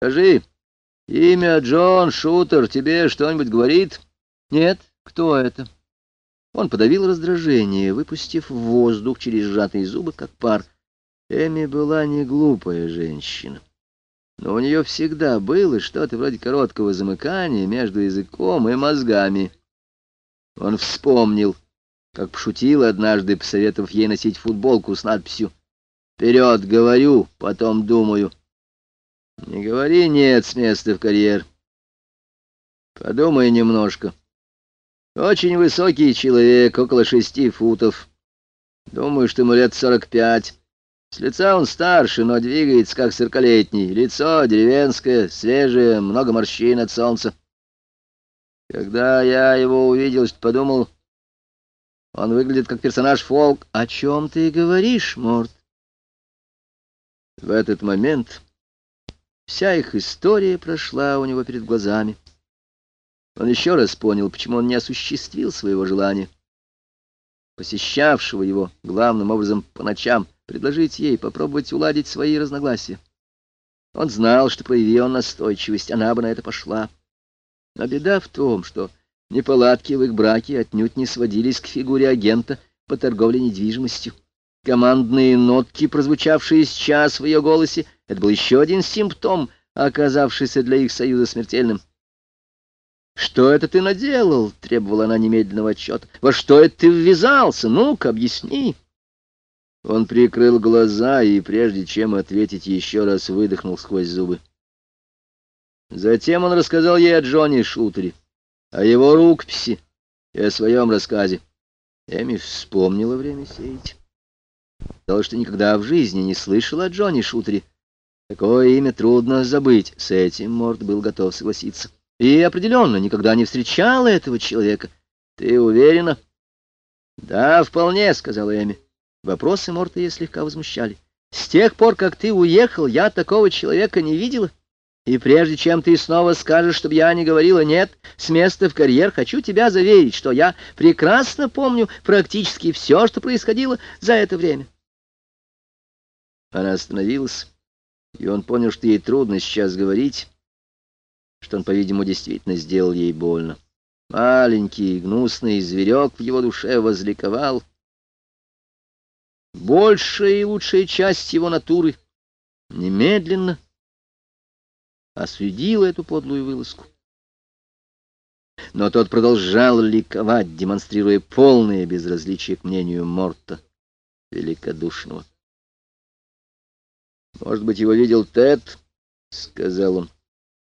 Скажи, имя Джон Шутер тебе что-нибудь говорит? Нет, кто это? Он подавил раздражение, выпустив в воздух через сжатые зубы, как пар. Эми была не глупая женщина, но у нее всегда было что-то вроде короткого замыкания между языком и мозгами. Он вспомнил, как пошутил однажды, посоветовав ей носить футболку с надписью «Вперед, говорю, потом думаю». Не говори «нет» с места в карьер. Подумай немножко. Очень высокий человек, около шести футов. Думаю, что ему лет сорок пять. С лица он старше, но двигается как сорокалетний. Лицо деревенское, свежее, много морщин от солнца. Когда я его увидел, подумал, он выглядит как персонаж фолк. О чем ты говоришь, Морт? В этот момент вся их история прошла у него перед глазами. Он еще раз понял, почему он не осуществил своего желания, посещавшего его главным образом по ночам, предложить ей попробовать уладить свои разногласия. Он знал, что прояви он настойчивость, она бы на это пошла. Но беда в том, что неполадки в их браке отнюдь не сводились к фигуре агента по торговле недвижимостью. Командные нотки, прозвучавшие сейчас в ее голосе, это был еще один симптом, оказавшийся для их союза смертельным. «Что это ты наделал?» — требовала она немедленного отчета. «Во что это ты ввязался? Ну-ка, объясни!» Он прикрыл глаза и, прежде чем ответить, еще раз выдохнул сквозь зубы. Затем он рассказал ей о Джонни Шутере, о его рукописи и о своем рассказе. Эми вспомнила время сеять. Сказала, что никогда в жизни не слышала о Джонни Шутере. Такое имя трудно забыть. С этим Морд был готов согласиться. И определенно никогда не встречала этого человека. Ты уверена? Да, вполне, сказала Эми. Вопросы Морта ее слегка возмущали. С тех пор, как ты уехал, я такого человека не видела. И прежде чем ты снова скажешь, чтобы я не говорила «нет» с места в карьер, хочу тебя заверить, что я прекрасно помню практически все, что происходило за это время. Она остановилась, и он понял, что ей трудно сейчас говорить, что он, по-видимому, действительно сделал ей больно. Маленький, гнусный зверек в его душе возликовал. Большая и лучшая часть его натуры немедленно осудила эту подлую вылазку. Но тот продолжал ликовать, демонстрируя полное безразличие к мнению Морта, великодушного. «Может быть, его видел Тед?» — сказал он.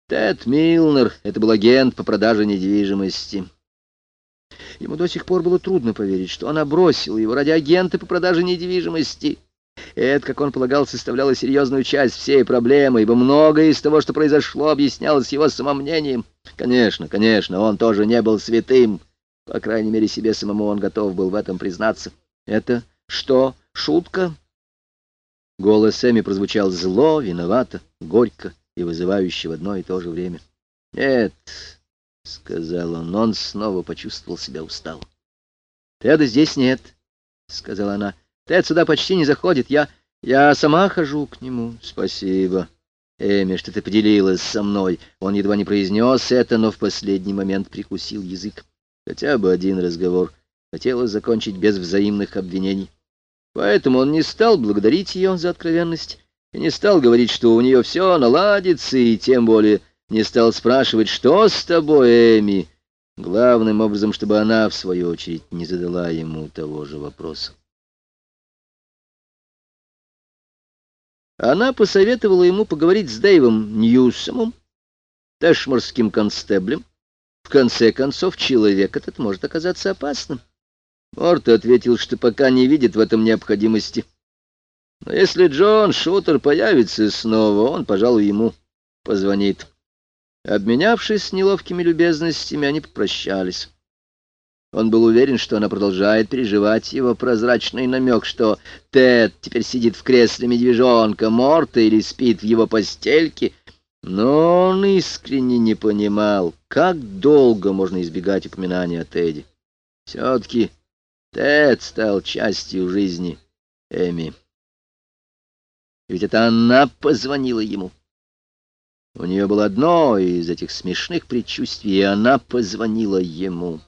«Тед Милнер — это был агент по продаже недвижимости». Ему до сих пор было трудно поверить, что она бросила его ради агента по продаже недвижимости. Это, как он полагал, составляло серьезную часть всей проблемы, ибо многое из того, что произошло, объяснялось его самомнением. Конечно, конечно, он тоже не был святым. По крайней мере, себе самому он готов был в этом признаться. Это что, шутка? Голос Эми прозвучал зло, виновато, горько и вызывающе в одно и то же время. «Нет», — сказал он, — он снова почувствовал себя усталым. «Теда здесь нет», — сказала она. Тед сюда почти не заходит. Я... я сама хожу к нему. Спасибо, Эми, что ты поделилась со мной. Он едва не произнес это, но в последний момент прикусил язык. Хотя бы один разговор. Хотелось закончить без взаимных обвинений. Поэтому он не стал благодарить ее за откровенность и не стал говорить, что у нее все наладится, и тем более не стал спрашивать, что с тобой, Эми, главным образом, чтобы она, в свою очередь, не задала ему того же вопроса. Она посоветовала ему поговорить с Дэйвом Ньюсомом, тэшморским констеблем. В конце концов, человек этот может оказаться опасным. Морт ответил, что пока не видит в этом необходимости. Но если Джон Шутер появится снова, он, пожалуй, ему позвонит. Обменявшись неловкими любезностями, они попрощались. Он был уверен, что она продолжает переживать его прозрачный намек, что Тед теперь сидит в кресле медвежонка Морта или спит в его постельке, но он искренне не понимал, как долго можно избегать упоминания о Теде. Все-таки Тед стал частью жизни Эми. Ведь это она позвонила ему. У нее было одно из этих смешных предчувствий, и она позвонила ему.